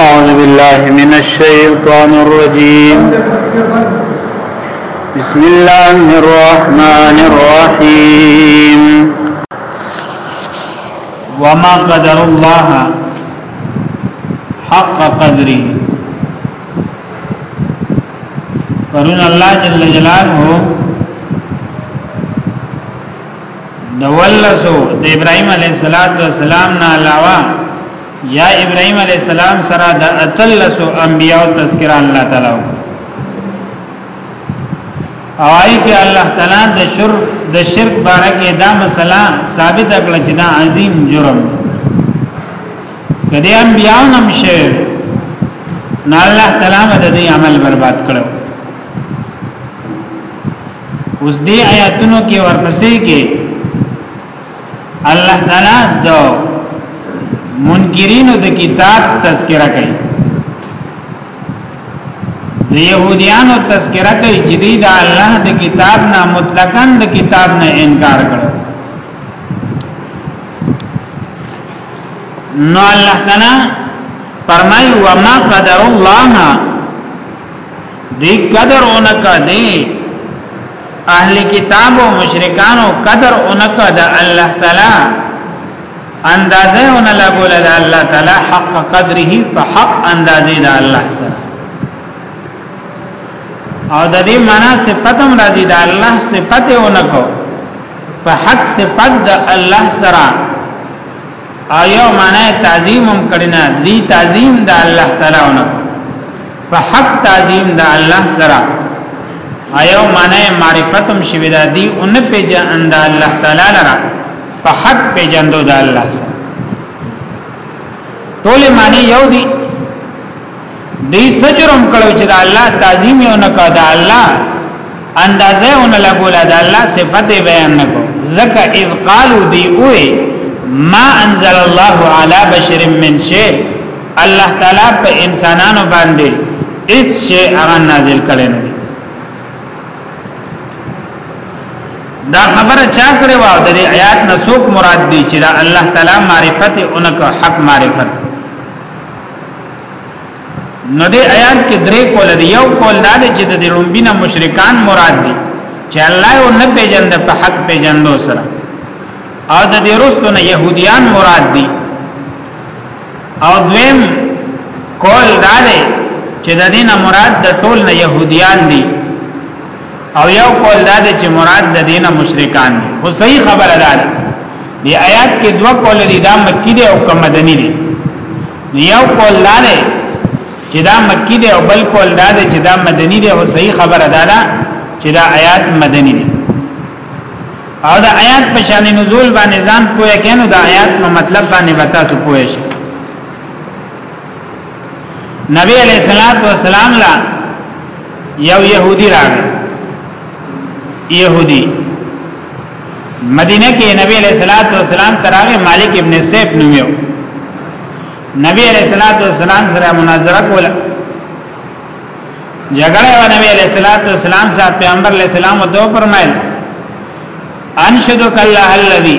اعوذ بالله من الشیطان الرجیم بسم الله الرحمن الرحیم وما قدر الله حق قدره پرون الله جل جلاله د ولسو د ابراهيم عليه السلام نه علاوه یا ابراهيم عليه السلام سره د اتلس انبيو تذکرہ الله تعالی او آی کې الله تعالی د شر د شرک باره کې دا مسله ثابت کړه چې دا عظیم جرم کدی انبیاء نم شه نه الله تعالی د دې عمل برباد کړو اوس دې آیاتونو کې ورپسې کې الله تعالی د منکرینو د کتاب تذکرہ کوي د يهوديانو تذکرہ کوي چې دی د الله د کتاب نه مطلقاً د کتاب نه انکار کړو نو الله تعالی فرمایي وما قدر الله دی قدر اونکا دی اهل کتاب او مشرکانو قدر اونکا د الله تعالی اندازه اون لا ګول د الله تعالی حق قدره په حق اندازه د الله سره او د دې معنا صفاتم راځي د الله صفته اونکو په حق صفات د الله سره او یو معنی تعظیم هم کړی نه دی تعظیم د الله تعالی نه په حق تعظیم د الله سره ایو معنی معرفت هم شوی دا دی او نه پیژن د الله تعالی لره په حق پیژندو د الله سره ټول معنی یو دی دې سجرم کړو چې د الله تعظیم یې نه کړ د الله اندازې اون لګولا د الله صفات بیان نه کو زکه اذ قالو دی اوه ما انزل الله على بشر من شيء الله تعالی په انسانانو باندې اس شی هغه نازل کړي نه دا خبره چا کړې و د دې آیات نه څوک مراد دي چې دا الله تعالی معرفت اونکه حق معرفت نو دې آیات کې درې کول دی یو کول دا دی چې د لومبینه مشرکان مراد دي چې الله یو نه پیژند په حق پیژندو سره او د دې رستو نه يهوديان مراد دي او دویم کول دا دی چې د دینه مراد د ټول نه يهوديان دي او یو قول دا دی چې مراد د دینه مشرکان دي خو صحیح خبره ده دی آیات کې دوه قول دي دا مکی دی او کوم مدني دی یو قول دا دی چې دا مکی دی او بل قول دا دی چې دا مدني دی او صحیح خبره ده دا چې دا آیات مدني دی او دا آیات په شان نزول باندې ځان پوهه کینو دا آیات نو مطلب باندې وتا سو پوهه شي نبی علیہ الصلوۃ والسلام لا یو يهودي راغی يهودي مدینه کې نبی علیہ الصلوۃ والسلام تراغه مالک ابن سیف نومیو نبی علیہ الصلوۃ والسلام سره مناظره کوله جګړه و نبی علیہ الصلوۃ والسلام صاحب پیغمبر علیہ السلام ته فرمایل انشدک الله الذی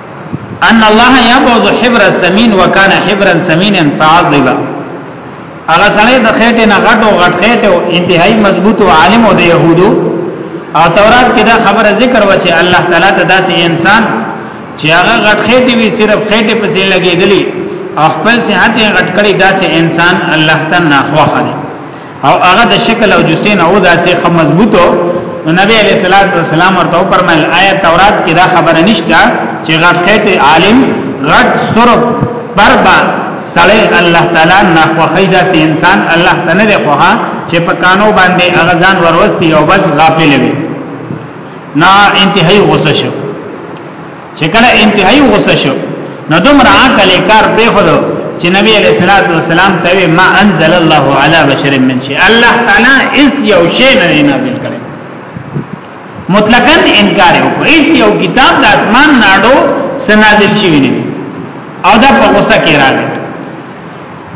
ان الله يبعد حبر السمين وكان حبرا سمينا فعذبا هغه سره د خېټه نه غټو غټ خېټه او انتهائی مضبوط او عالم او د يهودو او تورات کې دا خبره ذکر و چې الله تعالی ته داسې انسان چې هغه غټ خېټه وی صرف خېټه پسې لګېدلی او خپل صحت یې غټ کړی داسې انسان الله تعالی نه خوښه او هغه د شکل او جسین او داسې خه مضبوطو نو نبی علیہ الصلوۃ والسلام ورته فرمایل آیا تورات کې دا خبره نشته چې غټ خیت عالم غټ سر بربا سړی الله تعالی نه خوخی دا سي انسان الله تعالی نه خوخه چې په کانو باندې اغزان وروستي او بس غافل وي نه انتهایی غوسه شو چې کله انتهایی غوسه شو نو دومره عقل کار په خورو چې نبی علیہ الصلوۃ والسلام ته ما انزل الله علی بشر من شی الله تعالی اس یو شی نه نازل کړي مطلقاً انکار وکړ اس یو کتاب د اسمان ناړو سنازل شوی نه او دا په غوسه کې راغی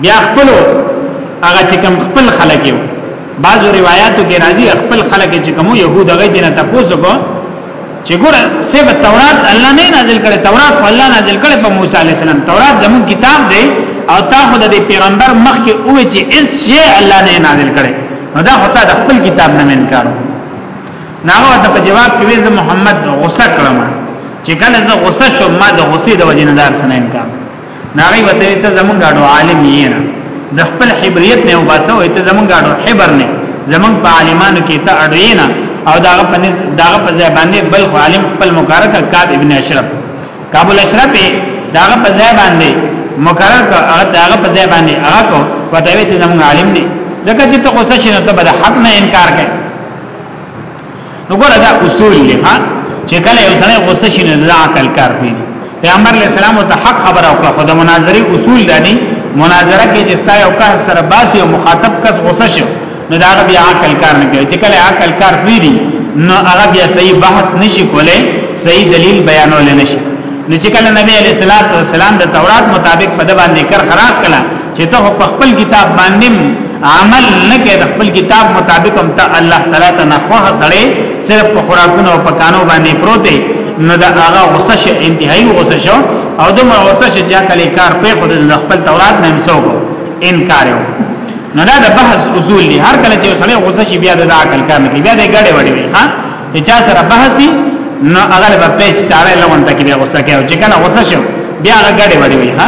بیا خپل هغه چې کوم خپل خلک یو بعضو روایتو کې راځي خپل خلک چې کوم يهود هغه دین ته پوسوکو چې ګور سیب تورات الله نه نازل کړي تورات الله نازل کړي په موسی عليه السلام تورات زمون کتاب دی او تا خو د پیغمبر مخ کې او چې اس شی الله نه نازل کړي نو دا هوتا د خپل کتاب نه انکار ناغه ته په جواب کې ویز محمد غوسه کړم چې کله زه غوسه شوم ما د غوسې د وجې نه دار سره انکار ناغي وته ته زمونږ غاډو عالم یې نه د خپل حبریت نه وباسو ته زمونږ غاډو حبر نه زمونږ په عالمانو کې ته اړوي نه او داغه په نس داغه په ځای باندې بل عالم خپل مقرر کا کاب ابن اشرف کابل اشرف داغه په ځای باندې مقرر کا هغه داغه په ځای باندې هغه کو وته ته زمونږ عالم نه ځکه چې ته غوسه شې نو ته به حق نه انکار کوي نو ګوره دا اصول دی ها چې کله یو سړی غوسه شي نه دا عقل کار کوي پیغمبر علیہ السلام ته حق خبر او خو د مناظری اصول دانی مناظره کې چې ستا یو کس سره باسي او مخاطب کس غوسه شي نو دا بیا عقل کار نه کوي چې کله عقل کار کوي دي نو هغه بیا صحیح بحث نشي کولای صحیح دلیل بیانول نشي نو چې کله نبی علیہ الصلوۃ والسلام د تورات مطابق په د باندې کر خراج کړه چې ته په خپل کتاب باندې عمل نه کې د خپل کتاب مطابق هم ته الله تعالی ته نخوه سړې صرف په خوراکونو او پکانو باندې پروتې نو دا هغه غصه شه انتهایی غصه شو او دمر غصه شه چې کله کار په خود د خپل تورات نه مسو کو انکار یو نو دا د بحث اصول دي هر کله چې سړی غصه شي بیا د عقل کار نه کوي بیا د ګړې وړې وي ها چې چا سره بحثي نو هغه په پیچ تاړه لغون ته کې غصه کوي چې کله غصه شو بیا هغه ګړې وړې وي ها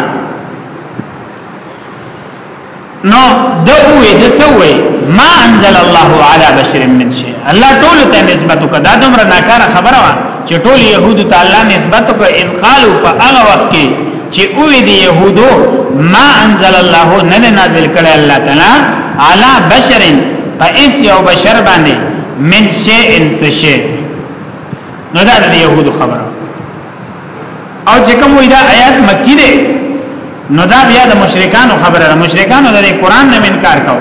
نو دوی د سوې ما انزل الله على بشر من شيء الله ټول ته نسبت کدا دمر ناکاره خبره وا چې ټول يهود ته الله نسبت کو ان قالوا فاغه وخت کې چې اوې دي يهودو ما انزل الله نن نازل کړي الله تعالی على بشر فاس يو بشر باندې من شيء ان شيء نو دا د يهودو خبره او چې کوم وی دا آیات مکی دی نو دا بیا د مشرکانو خبره ده مشرکانو د قرآن نه انکار کو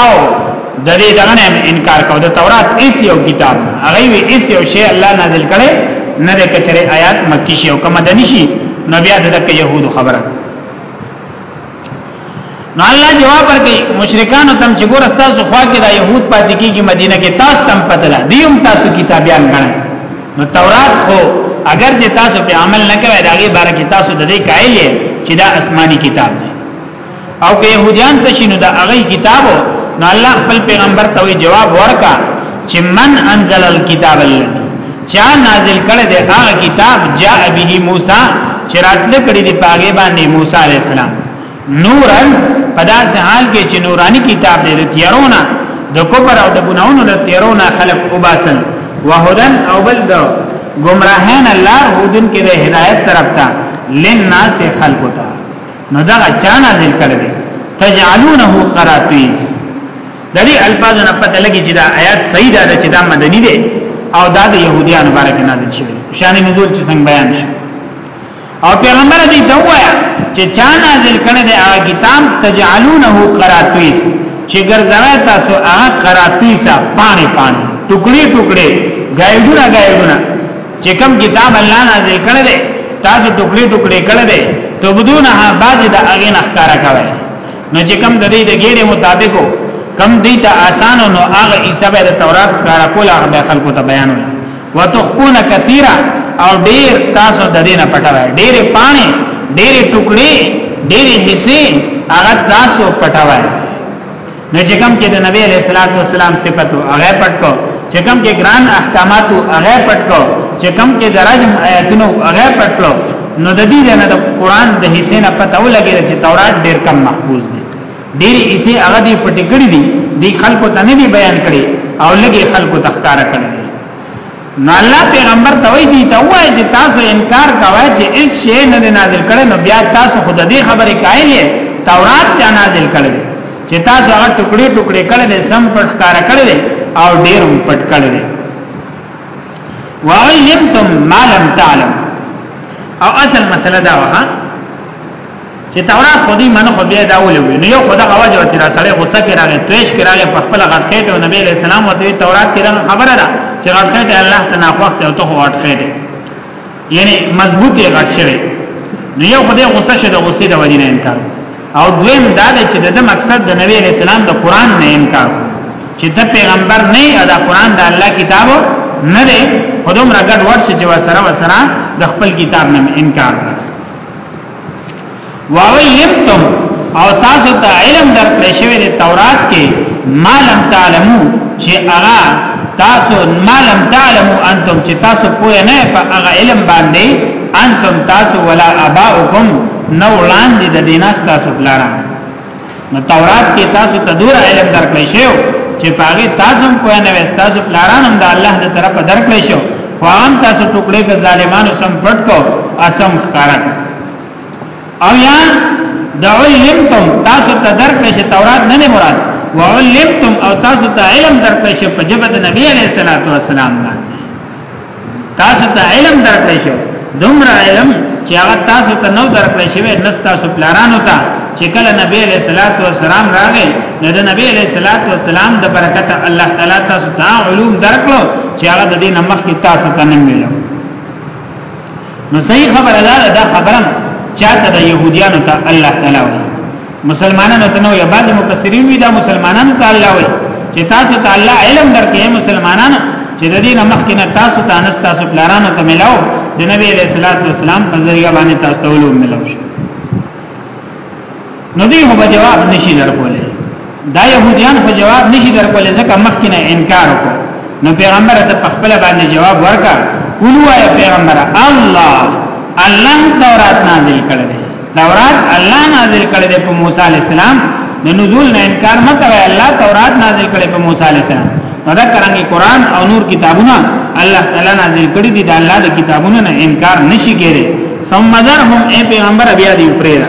او د دې دغه نه انکار کو د تورات ایس یو کتاب هغه وی ایس یو شی الله نازل کړي نه د کچره آیات مکی شی او کما دنی شی نو بیا د يهودو خبره نو الله جواب ورکړي مشرکان تم چې ګور تاسو خوا کې دا يهود پاتې کیږي مدینه کې تاسو تم پته لا دیوم تاسو کتابيان غنئ نو تورات خو اگر چې تاسو په عمل نه کوي داګه بار کې تاسو د دې قائل یې چې دا آسماني کتاب دی او که يهوديان ته شنو دا هغه کتابو نو الله خپل پیغمبر ته جواب ورکا چې من انزل الكتاب الذي چا نازل کړی دی هغه کتاب جاء به موسی چې راتل کړی دی پاګې باندې موسی عليه السلام نورن پداس حال کې چې نورانی کتاب دی د تیارونه د کفر او د ګناونو د تیارونه خلق وباسل وهدن او بل د گمراهان لار هودن کې د هدایت طرف ته لناس خلق ته نو دا چا نازل کړی تجعلونه قراطیس د دې الفاظ نه پته لګي چې دا آیات صحیح ده چې دا مدني ده او دا د يهوديانو لپاره کې نازل شوی شان نزول چې څنګه بیان شي او پیغمبر دې ته وایا چې چا نازل کړي د هغه کتاب تجعلونه قراتیس چې ګرځوي تاسو هغه قراتیسا پانی پانی ټوکړي ټوکړي ګایډونه ګایډونه چې کوم کتاب الله نازل کړي دي تاسو ټوکړي ټوکړي کړي دي تبدونها بعض د اغه نخکارا کوي نو چې کم د دې د ګیره مطابقو کم دې ته آسان نو هغه عیسی به د تورات ښکارا کول هغه به خلکو ته بیانول وتخون کثیره او ډیر تاسو د دې نه پټوي ډیر پانی ډیر ټوکړي ډیر حصے هغه تاسو پټوي نو چې کم کې د نبی علیہ الصلوۃ والسلام صفاتو هغه پټ کو چې کم کې ګران احکاماتو هغه پټ کو چې کم کې درجم آیاتونو هغه پټ کو نو د دې نه د قران د حصے نه پته ولګی چې تورات ډیر کم محفوظ دی ډیر حصے هغه دی پټ کړی دی دی خلکو ته نه دی بیان کړی او لګي خلکو تخکار کړی نو الله پیغمبر ته وی دی ته وای چې تاسو انکار کوی چې اس شی نه نازل کړي نو بیا تاسو خود دې خبره کایلې تورات چا نازل کړي چې تاسو هغه ټوکړي ټوکړي کړي سم پټ کار کړي او ډیر پټ کړي وعلمتم ما لم تعلم او اصل مسله دا وها چې تورات خو دې منو خو بیا دا ولوي نو یو خدای غواجه چې را سره غوسه کې راغی تویش کې راغی په خپل غړخې ته نبی له سلام او دې تورات کې خبره ده چې غړخې ته الله تعالی وخت او ته وټخې ده یعنی مضبوط یې غټ شوی نو یو خدای غوسه شه د غوسې د وجې نه انکار او دویم دا دی چې د مقصد د نبی علیہ السلام د قران نه انکار چې د پیغمبر نه ادا قران د الله کتاب نه دی خودم رګډ ورشه چې وسره وسره د خپل کتاب نه انکار کړ وعلمتم او تاسو ته علم درکړی شوی دی تورات کې ما لم تعلمو چې هغه تاسو ما لم تعلمو انتم چې تاسو پوه نه په هغه علم باندې انتم تاسو ولا اباؤکم نو وړاندې د دیناس تاسو بلاران نو تورات کې تاسو ته دور علم درکړی شو چې پاغه تاسو په نه تاسو پلاران هم د الله د طرفه درکړی شو خو هم تاسو ټوکړې د ظالمانو سم پټ کو اسم ښکارا او یا د علمتم تاسو ته درکړی شي تورات نه مراد وعلمتم او تاسو ته علم درکړی شي په جبه د نبی علیه الصلاۃ والسلام نه تاسو ته علم درکړی شو دومره علم چې هغه تاسو ته نو درکړی شوی نس تاسو پلارانو ته چې کله نبی علیہ الصلوۃ والسلام راغی نو د نبی علیہ الصلوۃ والسلام د برکت الله تعالی تاسو ته علوم درکړو چې هغه د دې نمخ کې تاسو ته نه ملو نو صحیح خبره ده دا خبره چاته د يهوديانو ته الله تعالی وي مسلمانانو ته نو یا بعض مفسرین وی دا مسلمانانو ته الله وي چې تاسو ته الله علم درکې مسلمانانو چې د دې نمخ کې نه تاسو ته نه تاسو پلارانو ته ملاو د نبی علیہ الصلوۃ والسلام په ذریعہ باندې تاسو ته علوم ملاو شي نو دی هو جواب نشي درکوله دا يهوديان خو جواب نشي درکوله ځکه مخکې نه انکار وکړ نو پیغمبر ته په خپل باندې جواب ورکا قولوا يا پیغمبر الله الله تورات نازل کړل تورات الله نازل کړل په موسی عليه السلام د نزول نه انکار مکه الله تورات نازل کړل په موسی عليه السلام نو دا کرانګي قران او نور کتابونه الله تعالی نازل کړی دي دا الله د کتابونو نه انکار نشي کېره ثم ذرهم اي پیغمبر بیا دی پرېره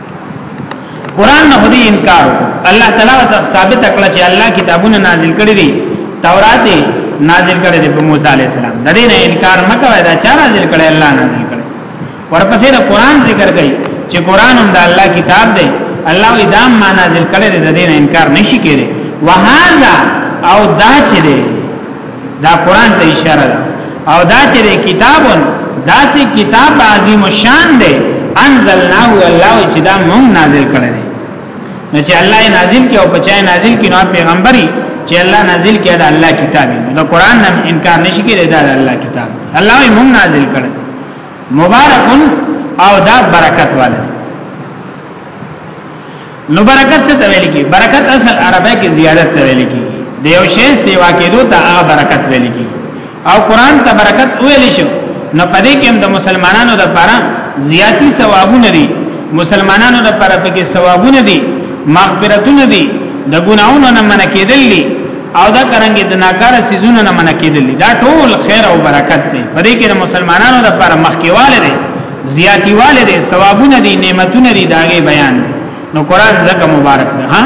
قران نه خدي انکار الله تعالی ته ثابت کړ چې الله کتابونه نازل کړی دي تورات نازل کړی دی په موسی عليه السلام د دې نه انکار مکوه دا چا نازل کړی الله نازل کړی ورپسې د قران ذکر کوي چې قران هم د الله کتاب دی الله وی دا ما نازل کړی دی د دې نه انکار نشي کېږي وهذا او دا چې دی دا قران ته اشاره ده او دا چې کتابون دا سي کتاب عظیم شان دی انزلناه الله چې دا مونږ نازل کړی دی نو چې الله یې نازل کړي او بچای نازل کړي نو پیغمبري چې الله نازل کړي دا الله کتاب دی نو قران نه انکار نشي کېدای دا الله کتاب الله یې مونږ نازل کړی مبارکون او دا برکت والا نو برکت څه ته ویل کی برکت اصل عربی کې زیادت ته ویل کی د یو شی سیوا کېدو ته هغه برکت ویل کی او قران ته برکت ویل شو نو پدې کې د مسلمانانو د لپاره زیاتی ثوابونه دي مسلمانانو د لپاره پکې ثوابونه دي مغفرتونه دي د ګناونو نه منع کېدل دي او دا کرانګي د ناکار سيزونو نه منع کېدل دي دا ټول خیر او برکت دي پدې کې د مسلمانانو د لپاره مخکیواله دي زیاتیواله دي ثوابونه دي نعمتونه دي داغه بیان نو قران زکه مبارک ده ها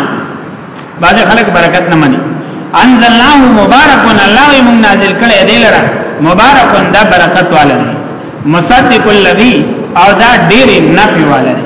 بعض خلک برکت نه مني انزلناه مبارک الله موږ نازل کړي دی لره مبارک ده برکت واله دي مصدق الذي او دا ډېر نفي واله دي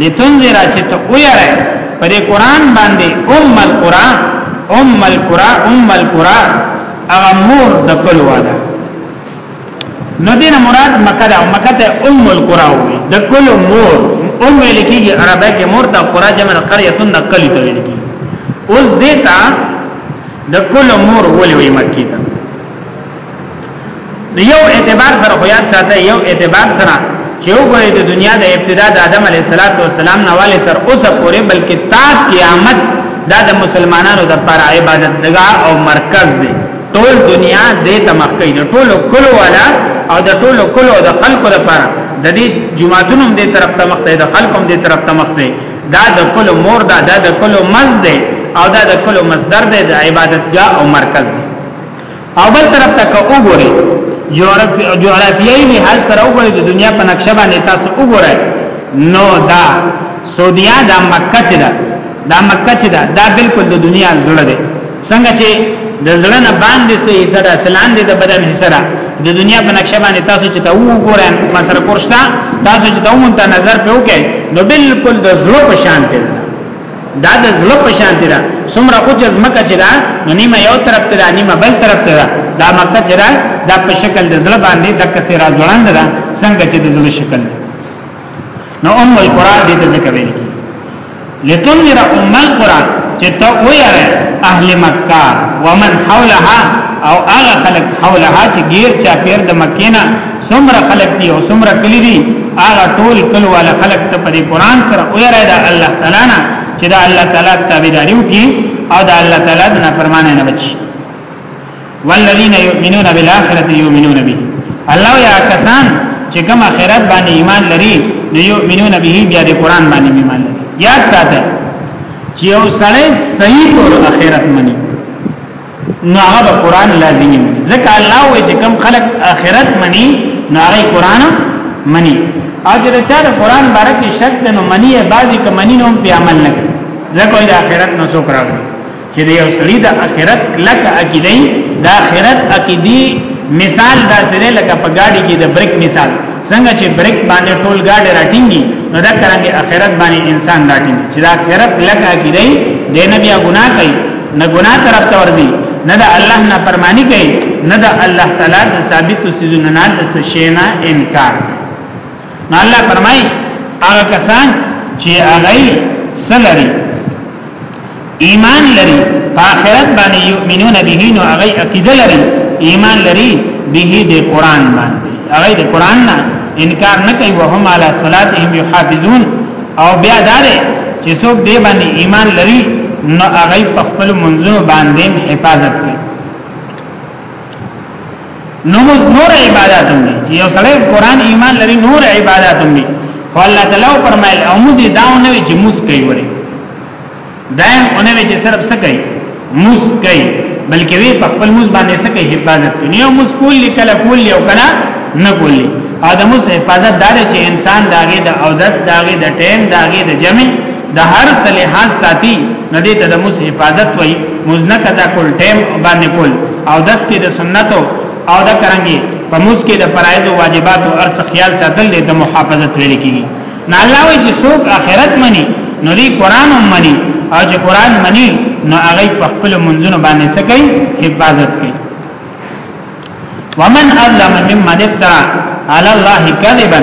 لتنذر چې ته ویره پر قران باندې ام القرى ام القرى ام القرى هغه مور د کلو ده نو دینه مراد مکه ده مکه ته ام القرى وي د کلو مور ام لکیږي عربی کې مور د قرى جمع قريه تن د کلی ته لکیږي اوس دیتا د کلو مور ولوي مکی ته نو یو اعتبار سره خو یاد ساته یو اعتبار سره چې وګورئ د دنیا د ابتدا د آدم علیه السلام نه والي تر اوسه پورې بلکې تا قیامت دا د مسلمانانو د پر عبادت دغه او مرکز دی ټول دنیا دې تمخکې د ټول کلو والا او د ټول کلو د خلکو لپاره د دې جمعهتونو دې طرف ته مخته د خلکو دې طرف ته مخته دا د کلو مور دا د کلو مز دی او دا د کلو مصدر دی د عبادتګاه او مرکز دی او بل طرف ته که وګورئ جغرافیایي لحاظ سره وګورئ د دنیا په نقشه باندې تاسو وګورئ نو دا سعودیا دا مکه چې ده دا مکه چې ده دا بالکل د دنیا زړه ده څنګه چې د زړه نه باندې سه حصہ ده سلان دي د بدن حصہ ده د دنیا په نقشه باندې تاسو چې ته وګورئ مسر پرشتہ تاسو چې ته مونته نظر په وکړئ نو بالکل د زړه په شان ده دا د زړه په شان دی څومره اوچ زمکه چې دا نو نیمه یو طرف ته دا نیمه بل طرف ته دا دا مکه چې دا دا په شکل د زړه باندې د کسې را ځوړاند ده څنګه چې د زړه شکل نو ام القران دې ته ذکر ویل کی لتنذر ام القران چې ته ویره اهل مکه ومن حولها او هغه خلک حولها چې غیر چا پیر د مکینه څومره خلق دي او څومره کلی دي هغه ټول کلو والا خلق ته په قرآن سره ویره ده الله تعالی نه چې دا الله تعالی تابعداري وکي او دا الله تعالی د نافرمانه نه بچي والذین یؤمنون بالآخرة یؤمنون به الله یا کسان چې کوم آخرت باندې ایمان لري نو یؤمنون به بیا د قرآن باندې ایمان لري یاد ساته چې یو سړی صحیح تور آخرت مني نو هغه به قران لازمي وي ځکه الله وی چې کم خلق اخرت مني نو هغه قران مني او چې چا د قران باره کې شک ده نو مني بعضي ک مني نو په عمل نه کوي ځکه د اخرت نو څوک راغلي چې د یو سړي د اخرت لکه عقیده د اخرت عقیدی مثال دا سره لکه په گاډي کې د بریک مثال څنګه چې بریک باندې ټول گاډي راټینګي نو دا کرانګي اخرت باندې انسان راټینګي چې د اخرت لکه عقیده د نبی ګناه کوي نه ګناه طرف ته ورځي نه د الله نه فرمانی کوي نه د الله تعالی د ثابت سيزونو نه د شینا انکار نو الله فرمای هغه کسان چې هغه سلري ایمان لري په آخرت باندې یؤمنون به نو هغه عقیده لري ایمان لري به د قران باندې هغه د قران نه انکار نه کوي وهم علی صلاتهم یحافظون او بیا دا دی چې څوک دې باندې ایمان لري نو هغه په خپل منځونو باندې حفاظت کوي نو نور عبادت هم دي چې یو سړی قران ایمان لري نور عبادت هم دي خو الله تعالی فرمایل او موږ داونه چې موږ کوي دایم اونه وی چې صرف څه کوي موس کوي بلکې وی په خپل موس باندې څه کوي حفاظت کوي یو موس کول لیکل کول یو کله نه کولی او د موس حفاظت دار چې انسان داګه د او دس داګه د ټیم داګه د جمع د هر صلیحات ساتي نو دې ته د موس حفاظت وای موس نه قضا کول ټیم باندې کول او دس کې د سنتو او د کرانګي په موس کې د فرایض او واجبات او ارس خیال ساتل د محافظت ویل کیږي نه الله وی چې څوک اخرت مني نو دی قران هم مني او چې قران مني نو هغه په خپل منځونو باندې څه کوي حفاظت کوي ومن اظلم ممن افترى على الله كذبا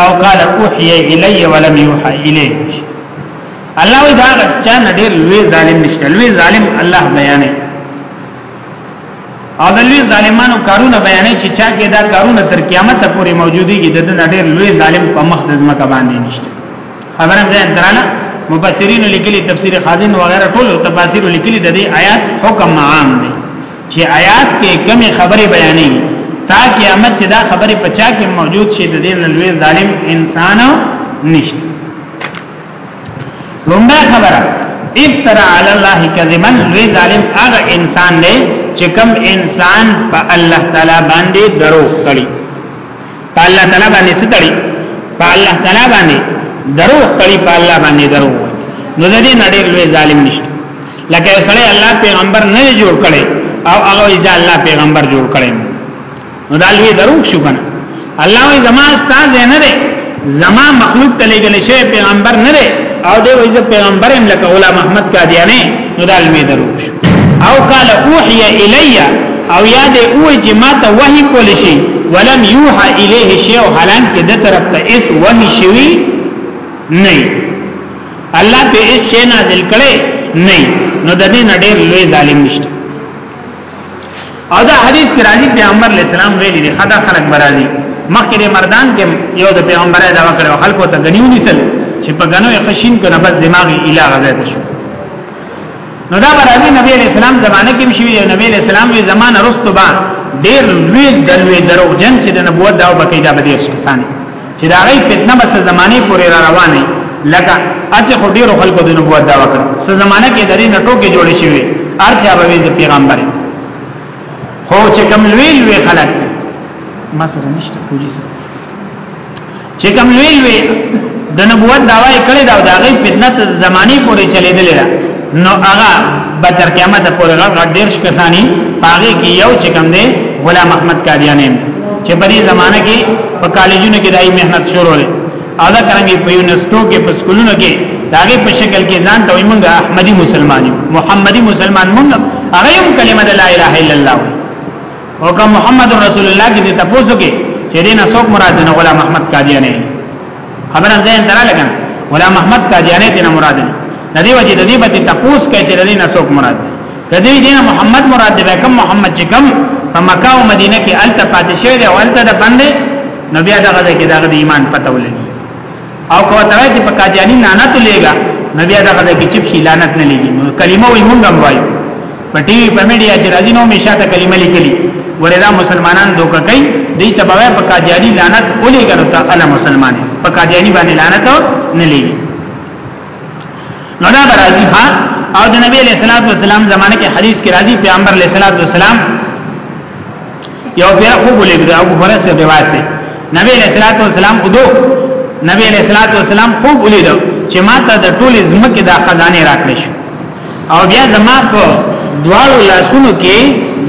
او قال اوحي الي ولم يوحى اليه الله وی دا چا نډیر لوی ظالم نشته لوی ظالم الله بیانې او د لوی ظالمانو کارونه بیانې چې چا کې دا کارونه تر قیامت پورې موجودي کې د دې ډېر لوی ظالم په مخ د ځمکه باندې نشته خبره ځان درانه مفسرین لیکلي تفسیر خازن وغیرہ ټول تفاسیر لیکلي د دې آیات حکم عام دی چې آیات کې کمی خبره بیانې تا قیامت چې دا خبره پچا کې موجود شي د دې لوی ظالم انسان نشته لومړی خبره افترا علی الله کذبا لوی ظالم هغه انسان دی چې کوم انسان په الله تعالی باندې دروغ تړي په الله تعالی باندې ستړي په الله تعالی باندې دروغ تړي په الله باندې دروغ نو د دې نړۍ لوی ظالم نشته لکه سړی الله پیغمبر نه جوړ کړي او هغه ځا الله پیغمبر جوړ کړي نو دا لوی دروغ شو کنه الله وی زما استاد نه دی زما مخلوق ته لګل شي پیغمبر نه دی او دی وی زه پیغمبر هم لکه غلام احمد قادیانی نو دا لوی دروغ شو او قال اوحي الي او یاد او چې ما ته وحي کول شي ولم يوحى اليه شيء حالان کې د طرف ته اس وحي شوی نه الله په اس شي نازل کړي نه نو د دې نړۍ لوی ظالم نشته او دا حدیث کې راځي پیغمبر علی السلام ویلي دي خدا خلق برازي مخکې د مردان کې یو د پیغمبر دا کړو خلکو ته غنیو نسل چې په غنو یې خشین کو نه بس دماغي اله غزاته شو نو دا برازي نبی علی السلام زمانه کې شوی دی نبی علی السلام وی زمانه رستو با ډیر لوی دلوي درو جن چې د نبوت دا بقیدا بدیر شخصانه چې دا غي فتنه بس زمانه پورې را روانه لکه اسی خو ډیرو خلکو د نبوت دا وکړه سه زمانہ کې درې نټو کې جوړې شوی ارچا به ویز پیغمبر خو چې کم لوی لوی خلک ما سره نشته کوجی سره چې کم لوی لوی د نبوت داوای کړی دا د هغه فتنه زمانی پورې چلیدلې ده نو هغه به تر قیامت پورې غړ غړ ډیر شکسانی پاغي کې یو چې کم دی غلام احمد قادیانی چې په دې زمانہ کې په کالجونو کې دای مهنت شروع لري او دا څنګه په یونیورسيټو کې په سکولونو کې داغه په شکل کې ځان ته موږ احمدي مسلمان یو محمدي مسلمان موږ هغه هم کلمه لا اله الا الله او که محمد رسول الله کې تاسو کې چې دین اسوک مراد نه غلام احمد قادیانی خبر هم ځین درا لګن ولا محمد قادیانی ته مراد دی د دې وجه د دې به تپوس کوي چې د دې نسوک مراد دی کدی دین محمد مراد دی کوم محمد چې کوم په مکه او مدینه کې الته پاتې شوی دی او الته د باندې نو بیا دغه کې دغه د ایمان پته ولګي او کو ته چې په قادیانی لعنت لګا نو بیا دغه کې چپ شي لعنت نه لګي کلمه وي مونږ هم وایو په ټي وي په میډیا چې راځي نو مشاته کلمه لیکلي وردا مسلمانان دوکه کوي دې تبوی په قادیانی لعنت اولې ګرو ته اله مسلمان په قادیانی باندې لعنت نه لګي نو دا راځي ها او د نبی له صلوات والسلام زمانه کې حدیث کې راځي پیغمبر له صلوات والسلام یو بیا خو بولې دا ابو هرره سے روایت دی نبی علیہ الصلوۃ والسلام خو نبی علیہ الصلوۃ والسلام خو بولې دا چې ما ته د ټول زمکه د خزانه راکړې شو او بیا زما په دواړو لاسونو کې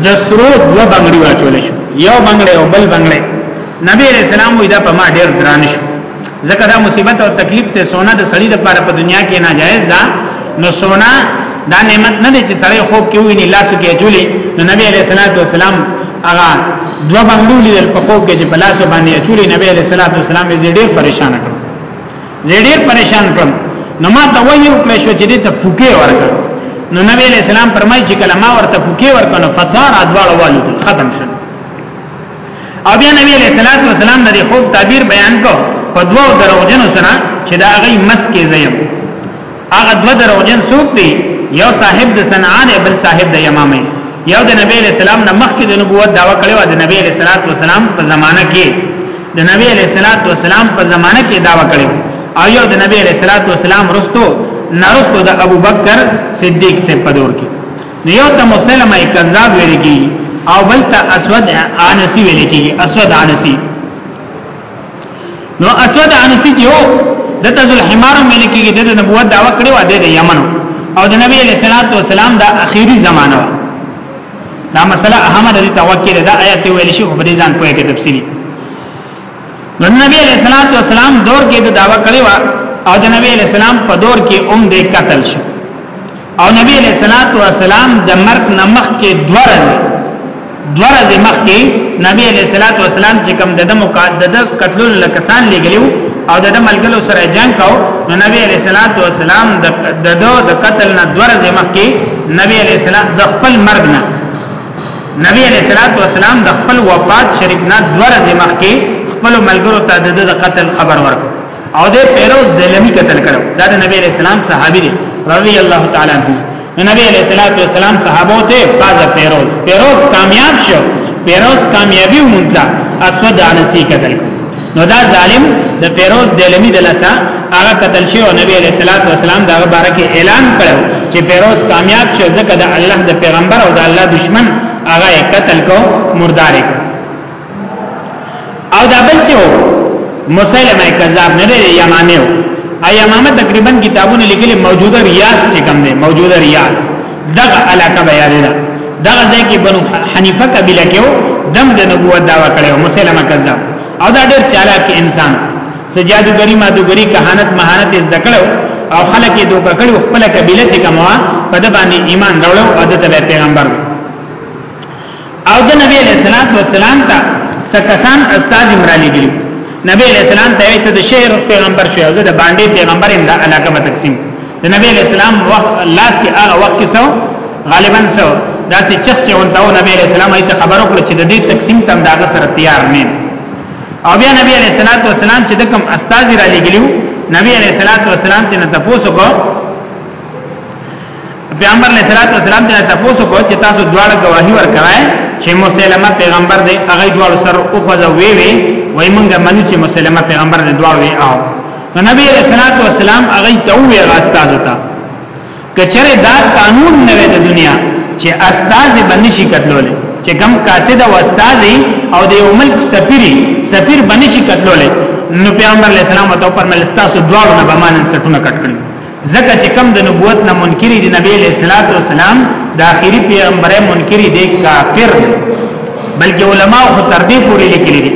د سرو دوه بنگړي واچول شو یو بنگړي او بل بنگړي نبی علیہ السلام وی دا په ما ډیر درانه شو ځکه دا مصیبت او تکلیف ته سونه د سړی د پاره په دنیا کې ناجایز ده نو سونه دا نعمت نه دی چې سړی خوب کې ویني لاسو کې اچولې نو نبی علیہ الصلوۃ والسلام هغه دو بنگلو لیدل په خوب کې چې په لاسو باندې اچولې نبی علیہ الصلوۃ والسلام یې ډېر پریشان کړ ډېر پریشان کړ نو ما ته وایي او کله شو چې دې ته فوکې ورکړ نو نبی علیہ السلام فرمایي چې کلمه ورته فوکې ورکړ نو فتوار ادوار والو ختم شو او بیا نبی علیہ الصلوۃ والسلام د خوب تعبیر بیان کو په دوو دروغجن سره چې دا هغه مس کې زیم هغه دوه دروغجن څوک دی یو صاحب د صنعاء دی بل صاحب د یمامه یو د نبی علیہ السلام نه مخکې د نبوت داوا کړو د نبی علیہ الصلوۃ والسلام په زمانہ کې د نبی علیہ الصلوۃ والسلام په زمانہ کې داوا کړو او یو د نبی علیہ الصلوۃ والسلام رستو نرستو د ابوبکر صدیق سے پدور کې نو یو ته مسلمه کذاب ویل کی او بل ته اسود انسی ویل کی اسود انسی نو اسود انسی چې وو د تذل حمار ویل کی د نبوت داوا کړو د یمن او د نبی علیہ الصلوۃ والسلام د اخیری زمانہ دا مسله اهمه د توکل د آیت ویل شي په دې ځان کوی کې تفصیلی نو نبی علیہ الصلوۃ والسلام دور کې د داوا کړی و او د نبی علیہ السلام په دور کې اوم دې قتل شو او نبی علیہ الصلوۃ والسلام د مرګ نمخ کې دوه ورځې دوه ورځې مخ کې نبی علیہ الصلوۃ والسلام چې کوم د مقدد قتلو لکسان لګلیو او د ملګرو سره جنگ کاو نو نبی علیہ الصلوۃ والسلام د د قتل نه دوه ورځې مخ کې نبی علیہ السلام د خپل مرګ نه نبی علیہ الصلوۃ والسلام د خپل وفات شریف نه دوه ورځې مخکې خپل ملګرو ته د قتل خبر ورکړ او د پیروز د لمی قتل کړو دا د نبی علیہ السلام صحابي دی رضی الله تعالی عنہ نبی علیہ الصلوۃ والسلام صحابو ته فاز پیروز پیروز کامیاب شو پیروز کامیابی ومنځه اسود انسی قتل کړ نو دا ظالم د پیروز دلمی د لاسه هغه قتل شو نبی علیہ الصلوۃ والسلام دا مبارک اعلان کړو چې پیروز کامیاب شو ځکه د الله د پیغمبر او د الله دشمن هغه قتل کو مردار کو او دا بل چې مسلمه کذاب نه دی یمامه ایمامه تقریبا کتابونه لیکلي موجوده ریاض چې کوم دی موجوده ریاض دغه علاقه بیان ده دغه ځای کې بنو حنیفه قبیله کې و دم د نبوت داوا کړو مسلمه کذاب او دا ډېر چالاک انسان سجادو غری ما دو غری کہانت مهارت از دکړو او خلک یې دوکه کړو خپل قبیله چې کومه په د باندې ایمان راوړو او د پیغمبر او د نبی علیہ الصلوۃ والسلام ته سکسان استاد عمرانی ګری نبی علیہ السلام ته ته د شعر پیغمبر شو او د باندې پیغمبر انده علاقه به تقسیم د نبی علیہ السلام وخت لاس کې هغه وخت کې سو غالبا سو دا چې چخ چې ونته نبی علیہ السلام ایت خبرو کړ چې د دې تقسیم تم داغه سره تیار نه او بیا نبی علیہ الصلوۃ والسلام چې د کوم استاد را لګلیو نبی علیہ الصلوۃ والسلام ته تاسو کو پیغمبر علیہ الصلوۃ والسلام ته تاسو کو چې تاسو دواړه گواہی ورکوي چې مسلمه پیغمبر دی هغه دواړو سر او خزه وی وی وای مونږ منو چې مسلمه پیغمبر دی دواړو وی او نو نبی علیہ الصلوۃ والسلام هغه ته وی استاد ته کچره دا قانون نه د دنیا چې استاد بنشي کتلول چې کم قاصد او استاد او د یو ملک سفیری سفیر بنشي کتلول نو پیغمبر علیہ السلام ته پر ملستا سو دواړو نه بمانن سټونه کټ کړی ځکه چې کم د نبوت نه منکری دی نبی علیہ الصلوۃ والسلام د اخیری پیغمبر منکری دی کافر دی بلکې علما خو تر دې پورې لیکلي دي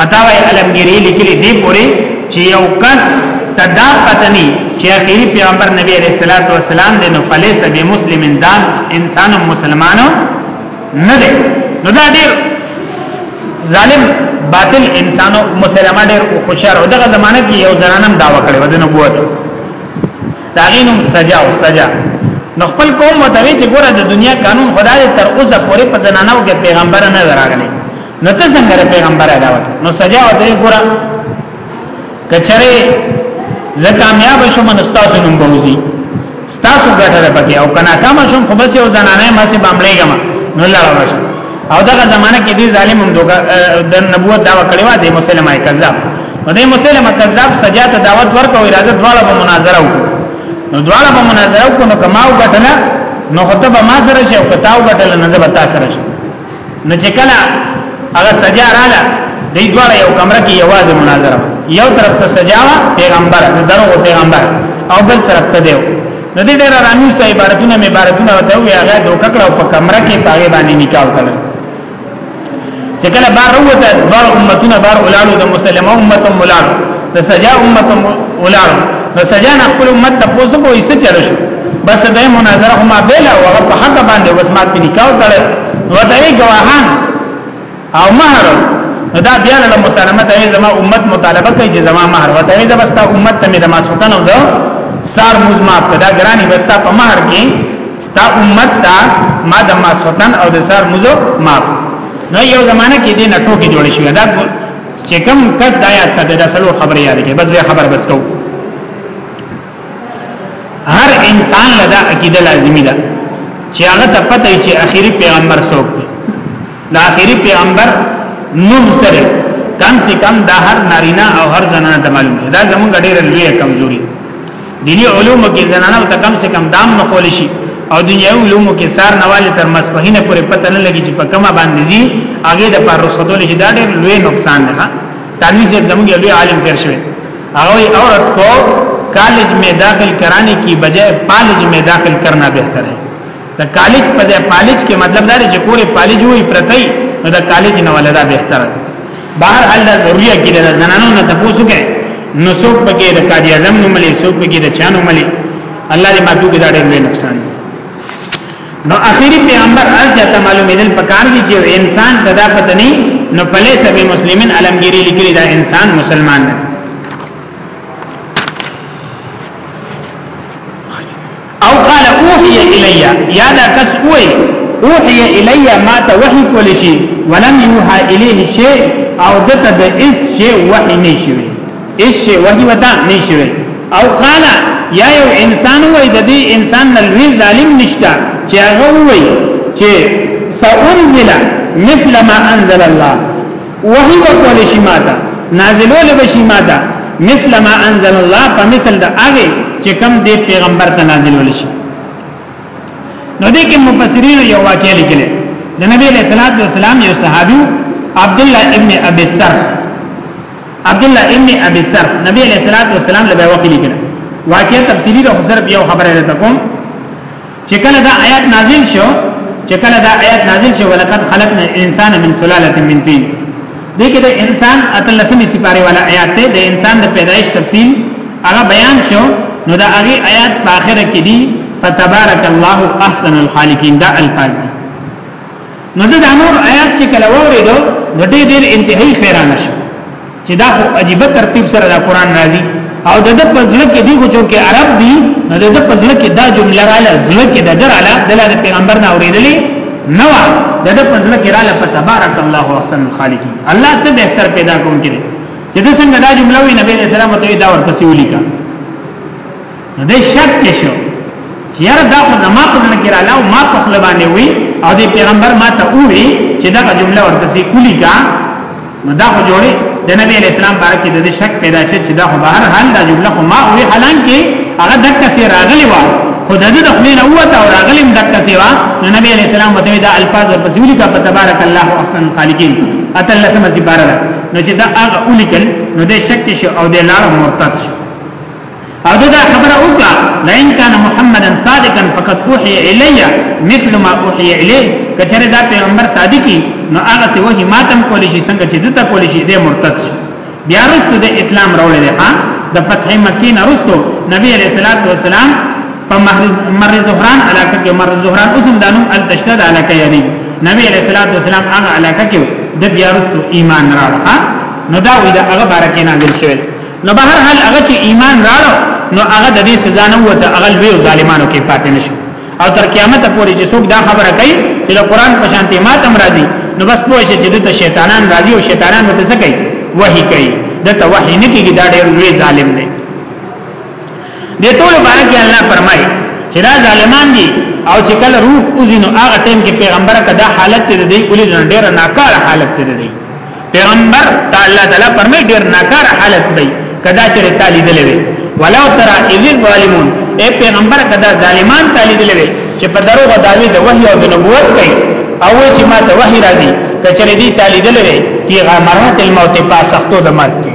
پتا وای علمګری لیکلي دي پورې چې یو کس تدا پتنی چې اخیری پیغمبر نبی علیہ الصلوۃ والسلام دی نو فلیس بمسلمین دان انسان مسلمانو نه دی نو دا ډیر ظالم باطل انسانو مسلمه ډیر او خوشار او دغه زمانہ کې یو زنانم دا وکړي ود نبوت دا غینم سجا او سجا نو خپل قوم متوي چې ګوره د دنیا قانون خدای تر اوسه پورې په زنانو کې پیغمبر نه راغلی نو ته څنګه پیغمبر علاوه نو سجا او دې ګوره کچره زه کامیاب شوم نو تاسو نوم بوزي تاسو ګټه ده پکې او کنا کام شوم خو بس یو زنانه ما سي بامړېګم نو لاړه وشم او دغه زمانہ کې دې ظالم هم دوګه د نبوت داوا کړی و دې مسلمان کذاب نو دې مسلمان کذاب سجا ته دعوت ورکوي راځه دواړه په مناظره وکړو نو دواړه په مناظره وکړو نو کماو ګټله نو خطبه ما سره شي او کتاو ګټله نزبتا سره شي نو چې کله هغه سجا رااله دې دواړه یو کمره کې یوازې مناظره یو طرف ته سجا وا پیغمبر درو پیغمبر او بل طرف ته دیو نو دې ډېر رانیو سه عبارتونه مې عبارتونه وته وی هغه دوکه کړو په کمره کې پاګې باندې نکاح کړل چې کله بار وروته بار امتونه بار اولادو د مسلمه امت مولاد د سجا امت اولاد نو سجا نه خپل امت ته پوسو کوی څه چل شو بس به مناظره هم بلا او هغه په حق باندې بس ما په نکاح کړل نو دا یې گواهان او مہر نو دا بیا له مسلمه ته زما امت مطالبه کوي چې زما مہر وته یې زبستا امت ته مې د ماسوتن او د سار مزما په دا ګرانی بستا په مہر کې ستا امت ته ما د ماسوتن او د سار مزو ما نو یو زمانہ کې دې نټو کې جوړ شي دا چې کم کس دایات څه د سلو خبرې یاد کې بس به خبر بس کوو هر انسان لدا عقیده لازمی ده چې هغه ته پته چې اخیری پیغمبر څوک دی دا اخیری پیغمبر نوم سره کم سے کم دا هر نارینه او هر زنانه ته معلوم دا زمونږ ډېر لوی کمزوري دینی علوم کې زنانه ته کم سے کم دام نه خول شي او دنیا علوم کې سار نواله تر مسفهینه پورې پته نه لګي چې په کومه باندې زی هغه د پر رسول الله دا ډېر لوی نقصان ده تنویز زمونږ لوی عالم پیر شوی هغه وی عورت کو کالج میں داخل کرانے کی بجائے پالج میں داخل کرنا بہتر ہے دا کالج په ځای پالج کې مطلب دا دی چې کولې پالج وي پرتې نو دا کالج نه ولدا بهتر دی بهر حال دا ضروري کې دا زنانو نه تاسو کې نو څوک پکې د قاضي اعظم نو ملي څوک پکې د چانو ملي الله دې ماتو کې دا ډېر نقصان دی نو اخیری پیغمبر ارجه ته معلومیدل پکار دي چې انسان تدا پته نه نو پله سبي مسلمانین علمګيري لیکلي دا انسان مسلمان دی او قال اوحي الي یا دا کس وای اوحي الي ما ته وحي کول شي ولم يوحى اليه شيء او دته د اس شی وحي نشوي هیڅ شی وحی وتا نشي وي او قال یا یو انسان وای د دې انسان نلوي ظالم نشتا چې هغه وای چې سأنزل مثل ما انزل الله وحی وکول شي ماته نازلول بشي ماته مثل ما انزل الله په مثل د هغه چې کوم دې پیغمبر ته نازلول شي نو دې کې مفسرین یو واقعي لیکل د نبی له صلوات و سلام یو صحابي عبد الله ابن ابي سر عبد الله ابن ابي سر نبی علیہ الصلوۃ والسلام له وحی لیکل واقعا تفسیری له صرف یو خبره ده کوم چې کله دا آیات نازل شو چې کله دا آیات نازل شو ولقد خلقنا الانسان من سلاله من طين دې کې د انسان اتلسمې سپاره والا آیات ده د انسان د پیدایش تفصیل هغه بیان شو نو دا هغه آیات په اخره کې دي فتبارك الله احسن الخالقین دا الفاظ دي نو د نور آیات چې کله ووري دو نو ډېر ډېر انتهایی حیران شو چې دا خو عجیب ترتیب سره دا قران راځي او د د پزله کې دی خو چې عرب دی نو د د پزله کې دا جمله رااله زله کې د دراله د پیغمبر نه اوریدلې نو د د پزله کې رااله په تبارک الله احسن الخالقین الله څخه بهتر پیدا کوم کې چې د څنګه دا جمله وی نبی رسول الله ته دا ورپسې ولیکه نو دې شک کې شو چې یار دا خو زما په ځل کې رااله او ما په خپل باندې وی او دې پیغمبر ما ته وی چې دا جمله ورپسې کولی کا نو دا خو جوړي د نبی اسلام باره کې د دې شک پیدا شي چې دا خو بهر حال دا جمله خو ما وی حالان کې هغه دکې سي راغلی و خو د دې د خپل نه وته او راغلم دکې سي وا نو نبی اسلام وته دا الفاظ ورپسې وی کا تبارک الله احسن الخالقین اتل لسمه زباره نو چې دا هغه ولیکل نو د شک شي او د لار مرتد شي او دا خبره وکړه لئن کان محمدن صادقا فقط اوحی الی مثل ما اوحی الی کچره دا پیغمبر صادقی نو هغه څه وحی ماتم کول شي څنګه چې دته کول شي د مرتد شي بیا رسته د اسلام راولې ها د فتح مکی نه رسته نبی علیہ الصلوۃ والسلام په مر زهران علاقه کې مر زهران اوسم دانو التشدد علاقه یعنی نبی علیہ الصلوۃ والسلام هغه علاقه کې د بیا رسته ایمان راوړه نو دا وی دا هغه بارکه نازل شوی نو به هر حال هغه چې ایمان راړو نو هغه د دې سزا نه وته هغه لوی ظالمانو کې پاتې نشو او تر قیامت پورې چې څوک دا خبره کوي چې د قران په شان ته ماتم راځي نو بس پوه شي چې د شیطانان راځي او شیطانان مته څه کوي وਹੀ کوي د ته وਹੀ نه کیږي دا ډېر لوی ظالم دی د ټول بارک الله فرمایي چې دا ظالمان دي او چې کله روح اوزینو هغه ټیم کې پیغمبر کدا حالت ته دی ولې ډېر ناکاره حالت ته دی پیغمبر تعالی تعالی فرمای ډیر ناکار حالت دی کدا چې تعالی دلوي ولو ترى اذ الظالمون اے پیغمبر کدا ظالمان تعالی دلوي چې په دروغ داوی د وحی او د نبوت کوي او چې ما ته وحی راځي کچره دي تعالی دلوي تیغه مرات الموت پاسختو د مرګ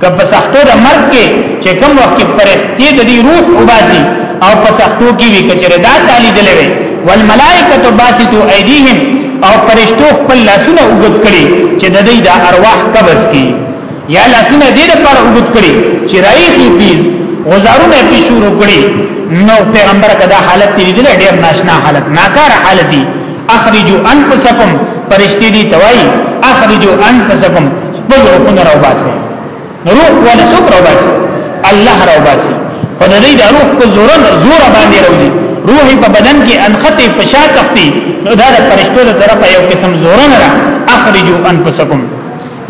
که په سختو د مرګ کې چې کوم وخت کې پرښتې د دې روح وباسي او په سختو کې وي کچره دا تعالی دلې وي والملائکه باسطو ایدیهم او پرښتو خپل لاسونه وګد کړي چې د دې د ارواح قبض کړي یا لاسونه دې د پر وګد کړي چې رایخي پیز غزارونه پی شروع کړي نو پیغمبر کدا حالت دې دې ډېر ناشنا حالت ناکاره حالت دي اخرجوا انفسکم پرشتي دي توای اخرجوا انفسکم بل روحونه راوباسي روح ولا سوق راوباسي الله راوباسي خو د دې د روح په زور زور باندې راوځي روح په بدن کې انخته پشا تختی نو دا د فرشتو له طرفه یو قسم زور نه را اخرجوا انفسکم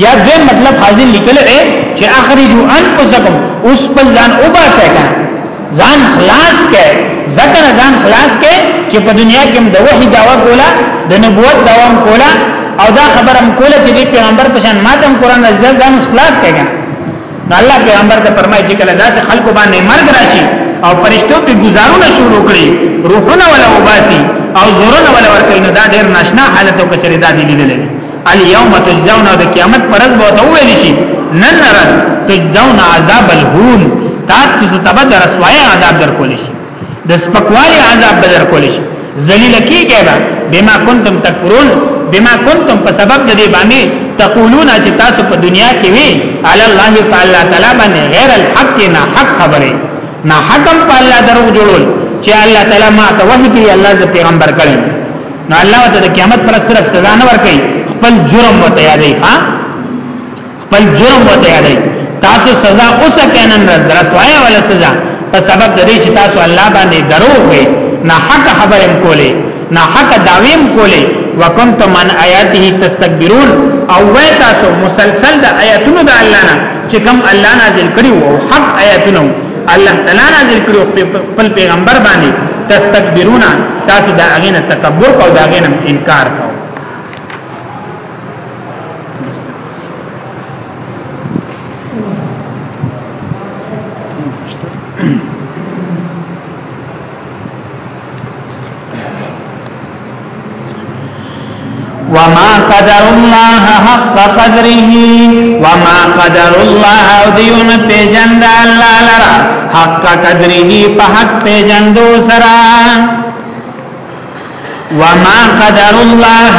یا دې مطلب حاضر لیکل اے چې اخرجوا انفسکم اوس په ځان وباسه کنه ځان خلاص کې ذکر ځان خلاص کې چې په دنیا کې د وحي داوا کوله د نبوت داوا کوله او دا خبره هم کوله چې پیغمبر په شان ماتم قران عزیز ځان خلاص کېږي نو الله پیغمبر ته فرمایي چې کله داسې خلکو باندې مرګ راشي او فرشتو په گزارونه شروع کړي روحونه ولا وباسي او زورونه ولا ورکړي نو دا ډېر ناشنا حالت او کچري دا دي لیدلې اليوم تجزون د قیامت پرز به ته ویل شي نن رز تجزون عذاب الهون تاسو ته تبع د رسوای عذاب درکول شي د سپکوالي عذاب به درکول شي ذلیل کیږي به بما کنتم تکفرون بما کنتم په سبب د دې باندې تقولون چې تاسو په دنیا کې وی علی الله تعالی تعالی باندې غیر الحق نه حق خبره نه حکم په الله درو جوړول چې الله تعالی ما ته وحی کوي الله ز پیغمبر کړي نو الله وته د قیامت پر صرف سزا نه ورکړي خپل جرم وته یادې ښا خپل جرم وته یادې تاسو سزا اوسه کینن رز رسوایا ولا سزا په سبب د دې چې تاسو الله باندې درو وي نه حق خبرې کولې نه حق داویم کولې وکنتم من آیاته تستكبرون او وای تاسو مسلسل د آیاتونو د الله نه چې کوم الله نازل کړي وو حق آیاتونو الله تعالی نازل کړو خپل پیغمبر باندې تستكبرون تاسو دا اغینه تکبر او دا اغینه انکار کو وما قدر الله حق قدره وما قدر الله او دیون پیجند الله لرا حق قدره په حق پیجندو سرا وما قدر الله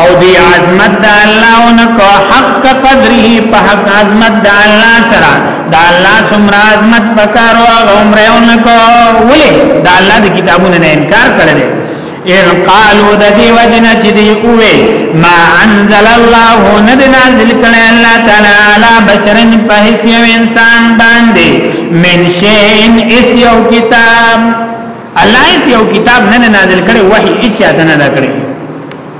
او دی عظمت د الله انکو حق قدره په حق عظمت د الله سرا د الله سمرا عظمت پکارو او عمره انکو ولی د الله د کتابونو نه انکار کړل اذ قالو د دی وجنا چې دی اوه ما انزل الله ند نازل کړه الله تعالی علی بشرن په هیڅ یو انسان باندې من شین اس یو کتاب الله اس یو کتاب نه نازل کړي وحی اچا نه نازل کړي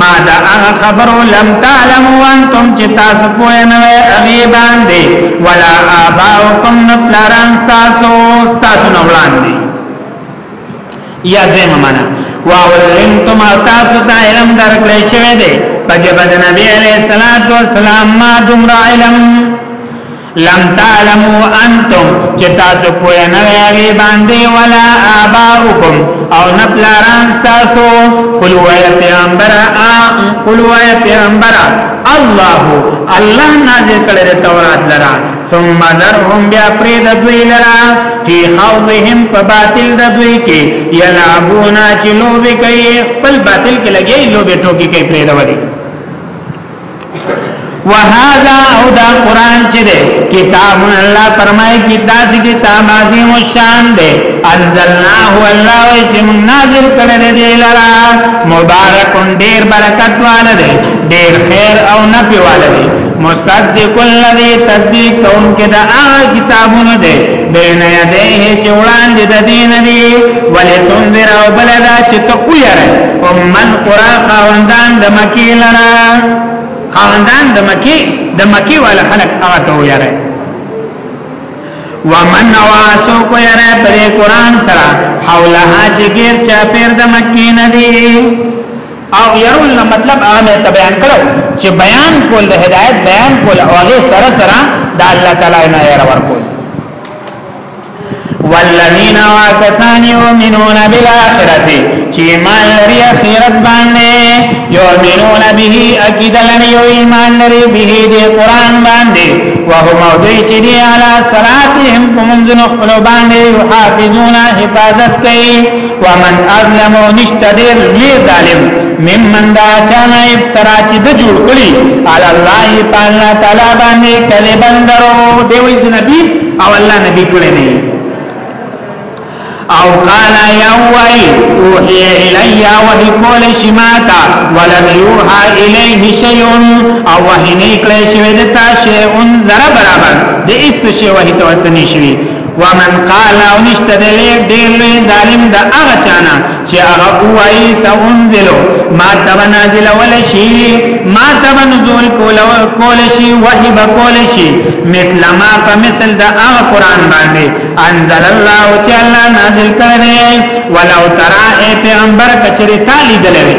ما دا هغه خبرو لم تعلم وانتم چې تاسو پوه نه وي هغه باندې ولا اباؤکم نفلران تاسو تاسو نه وړاندې یا دې معنا واولنتم تاسو ته علم درکړی شوی دی پجب د نبی علیہ الصلوۃ والسلام ما دمر علم لم تعلمو انتم چې تاسو پوه نه وی باندې ولا آباؤکم او نه پلاران تاسو قلوا یا پیغمبر قلوا یا پیغمبر الله الله نازل کړی تورات لرا ثم ذرهم بیا پرید دوی لرا فی خوضهم په باطل د دوی کې یلعبونا چې لوبې کوي خپل باطل کې لګي لوبې ټوکی کوي پرید وړي وهذا او دا قران چې ده کتاب الله فرمایي چې تاسو کې کتاب عظیم شان ده انزلناه الله وی چې موږ نازل کړل دی لرا مبارک ډیر برکت واله ده ډیر خیر او نفع واله ده مصدق الذي تصدیق کون کې دا هغه کتابونه ده بین یدیه چې وړاندې د دین دی ولې تنذر او بلدا چې ته ویره او من قرا خواندان د مکی لرا خواندان د مکی د مکی ولا خلق هغه ته ویره ومن نواسو کو یره پر قران سره حولها چې غیر چا پیر د مکی نه دی او يرول نه مطلب عامه ته بیان کړو چې بیان کول د هدایت بیان کول او هغه سره سره د الله تعالی نه ير ورکول والذین واکسان یؤمنون بالآخرة چې ایمان لري اخرت باندې یؤمنون به اکید لري یو ایمان لري به د قران باندې وهم او دوی چې دی علی صلاتهم کوم ځنه خپل باندې حافظون حفاظت کوي ومن اظلم نشته ډیر لوی ظالم ممن دا چانه افترا چې د جوړ کړی علی الله تعالی تعالی باندې کله بندرو دی وی نبی او الله نبی کړی نه او قال یا وای اوحی الی وحی کول شماتا ولم یوحا الیه شیئون او وحی نه کړی شوی د تا شیئون ذره برابر د ایست شی وحی ته ورته نشوی ومن قال او نشته د لیر ډیر لوی ظالم د هغه چانه چې هغه وایي سونزلو ما تب نازل ول شي ما تب نزول کول کول شي وحي به کول شي مثل ما په مثل د هغه قران باندې انزل الله چې الله نازل کړی ولو ترى پیغمبر کچری تعالی دلوي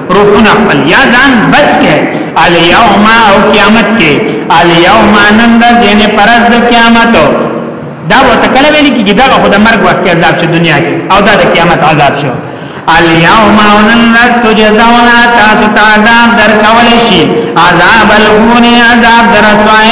روحونه خپل یا ځان بچ کې الیوم او قیامت کې الیوم نن د جنې پرز د قیامت دا وته کله ویل کیږي دا خو د مرګ وخت عذاب شو دنیا کې او دا د قیامت عذاب شو الیوم نن تجزون تاسو ته عذاب درکول شي عذاب الهون عذاب درسوای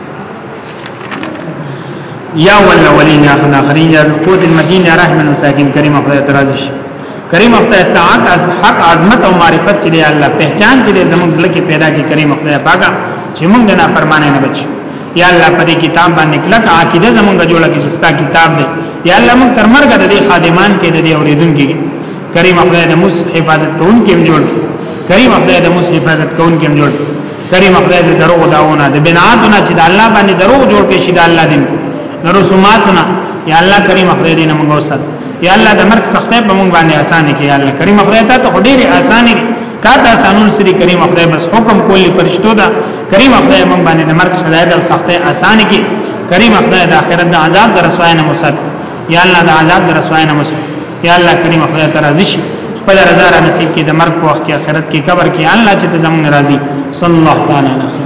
یا ولولین یا اخرین یا قوت المدین یا رحم المساکین کریم خدای ترازش کریم خدای استعاق از حق عظمت او معرفت چې دی الله پہچان چې دی زموږ لکه پیدا کی کریم خدای پاګه چې موږ نه فرمانه نه بچ یا الله په دې کتاب باندې کلک عقیده زموږ جوړه کې ستا کتاب دی یا الله موږ تر مرګ د دې خادمان کې د دې اوریدونکو کریم خدای د موږ حفاظت کوونکې جوړ کریم خدای د موږ حفاظت کوونکې جوړ کریم خدای دې دروغ داونه د بناتونه چې د الله باندې دروغ جوړ کې شي د الله دین د رسوماتونه یا الله کریم خدای دې موږ وسات یا الله د مرګ سختې په موږ باندې اسان کې یا الله کریم خدای ته ته ډېر اسان کې تا ته اسانون سری کریم خدای بس حکم کولی پرشتو دا کریم خدای موږ باندې د مرګ شدائد او سختې اسان کې کریم خدای د آخرت د عذاب د رسوای نه مسات یا الله د عذاب در رسوای نه مسه یا الله کریم خدای ته راضی شي خپل رضا را نصیب کې د مرګ په وخت کې آخرت کې قبر کې الله چې زمونږ راضی صلی الله تعالی علیه